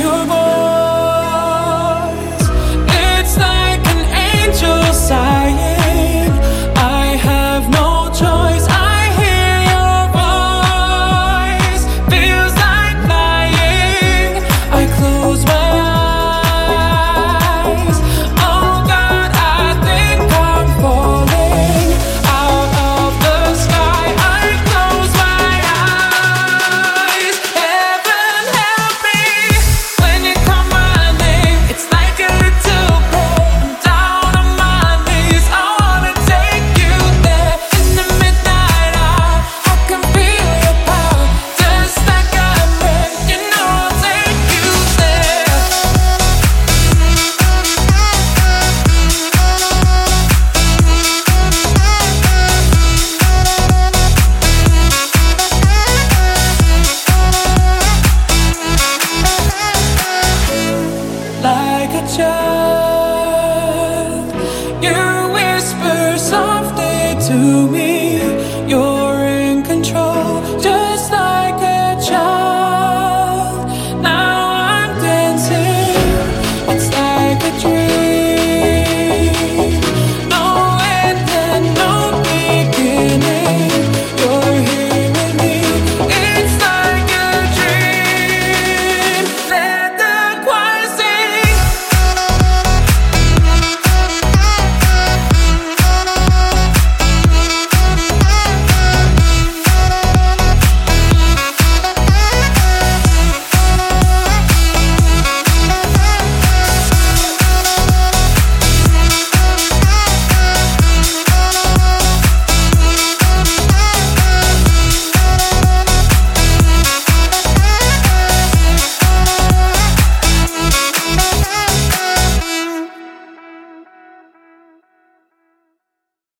your voice.